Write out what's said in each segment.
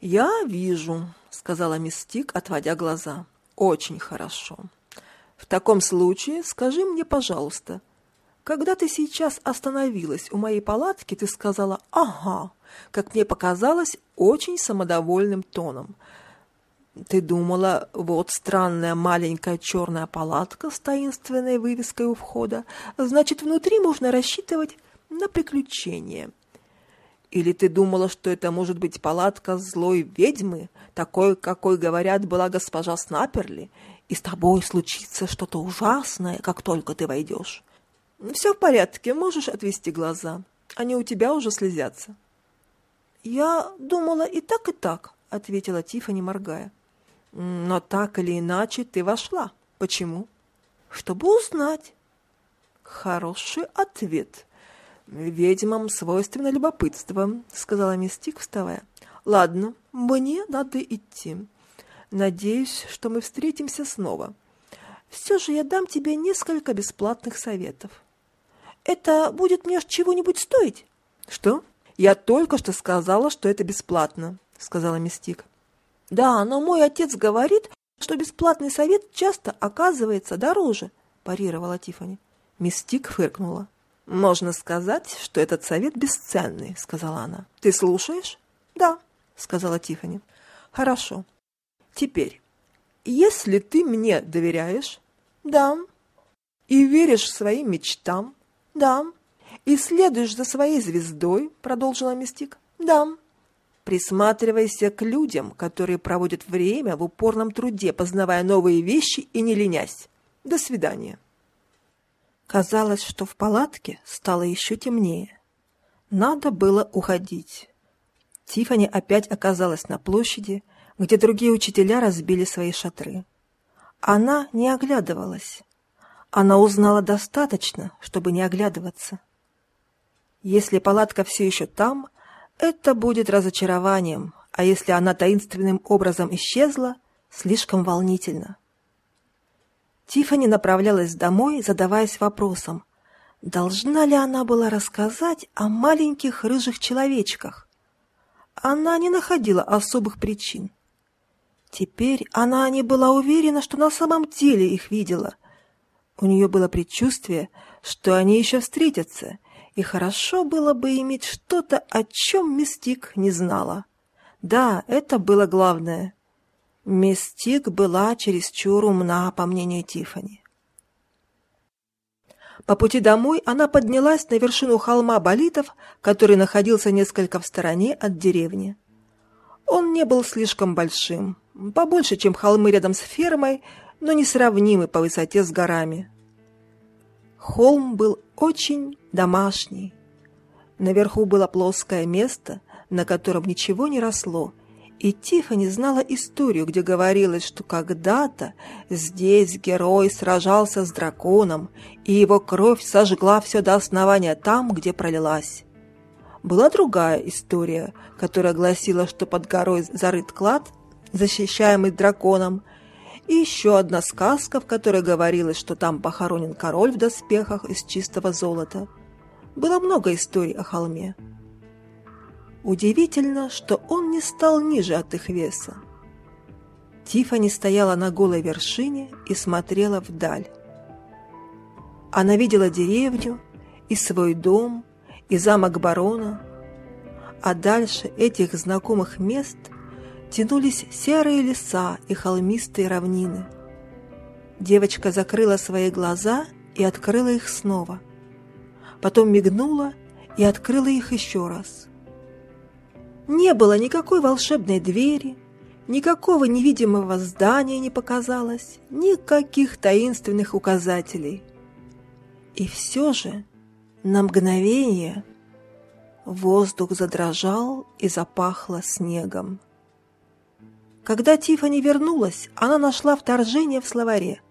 «Я вижу», — сказала Мистик, отводя глаза. «Очень хорошо. В таком случае скажи мне, пожалуйста, когда ты сейчас остановилась у моей палатки, ты сказала «ага», как мне показалось, очень самодовольным тоном. Ты думала, вот странная маленькая черная палатка с таинственной вывеской у входа, значит, внутри можно рассчитывать на приключения. Или ты думала, что это может быть палатка злой ведьмы, такой, какой, говорят, была госпожа Снаперли, и с тобой случится что-то ужасное, как только ты войдешь? Все в порядке, можешь отвести глаза. Они у тебя уже слезятся. Я думала и так, и так, ответила Тифани, моргая. Но так или иначе ты вошла. Почему? Чтобы узнать. Хороший ответ. Ведьмам свойственно любопытство, сказала Мистик, вставая. Ладно, мне надо идти. Надеюсь, что мы встретимся снова. Все же я дам тебе несколько бесплатных советов. Это будет мне чего-нибудь стоить? Что? Я только что сказала, что это бесплатно, сказала Мистик. Да, но мой отец говорит, что бесплатный совет часто оказывается дороже, парировала Тифани. Мистик фыркнула. Можно сказать, что этот совет бесценный, сказала она. Ты слушаешь? Да, сказала Тифани. Хорошо. Теперь, если ты мне доверяешь, да, и веришь своим мечтам, да, и следуешь за своей звездой, продолжила Мистик, да, Присматривайся к людям, которые проводят время в упорном труде, познавая новые вещи и не ленясь. До свидания. Казалось, что в палатке стало еще темнее. Надо было уходить. Тифани опять оказалась на площади, где другие учителя разбили свои шатры. Она не оглядывалась. Она узнала достаточно, чтобы не оглядываться. Если палатка все еще там, это будет разочарованием, а если она таинственным образом исчезла, слишком волнительно. Тифани направлялась домой, задаваясь вопросом, должна ли она была рассказать о маленьких рыжих человечках. Она не находила особых причин. Теперь она не была уверена, что на самом деле их видела. У нее было предчувствие, что они еще встретятся — и хорошо было бы иметь что-то, о чем Мистик не знала. Да, это было главное. Мистик была чересчур умна, по мнению Тифани. По пути домой она поднялась на вершину холма Болитов, который находился несколько в стороне от деревни. Он не был слишком большим, побольше, чем холмы рядом с фермой, но несравнимый по высоте с горами. Холм был очень домашний. Наверху было плоское место, на котором ничего не росло, и Тиффани знала историю, где говорилось, что когда-то здесь герой сражался с драконом, и его кровь сожгла все до основания там, где пролилась. Была другая история, которая гласила, что под горой зарыт клад, защищаемый драконом, и еще одна сказка, в которой говорилось, что там похоронен король в доспехах из чистого золота. Было много историй о холме. Удивительно, что он не стал ниже от их веса. Тифани стояла на голой вершине и смотрела вдаль. Она видела деревню, и свой дом, и замок барона, а дальше этих знакомых мест – тянулись серые леса и холмистые равнины. Девочка закрыла свои глаза и открыла их снова. Потом мигнула и открыла их еще раз. Не было никакой волшебной двери, никакого невидимого здания не показалось, никаких таинственных указателей. И все же на мгновение воздух задрожал и запахло снегом. Когда Тифани вернулась, она нашла вторжение в словаре.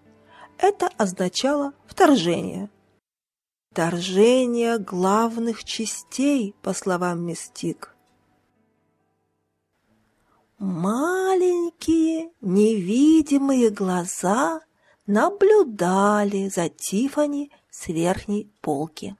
Это означало вторжение. Вторжение главных частей, по словам Мистик. Маленькие невидимые глаза наблюдали за Тифани с верхней полки.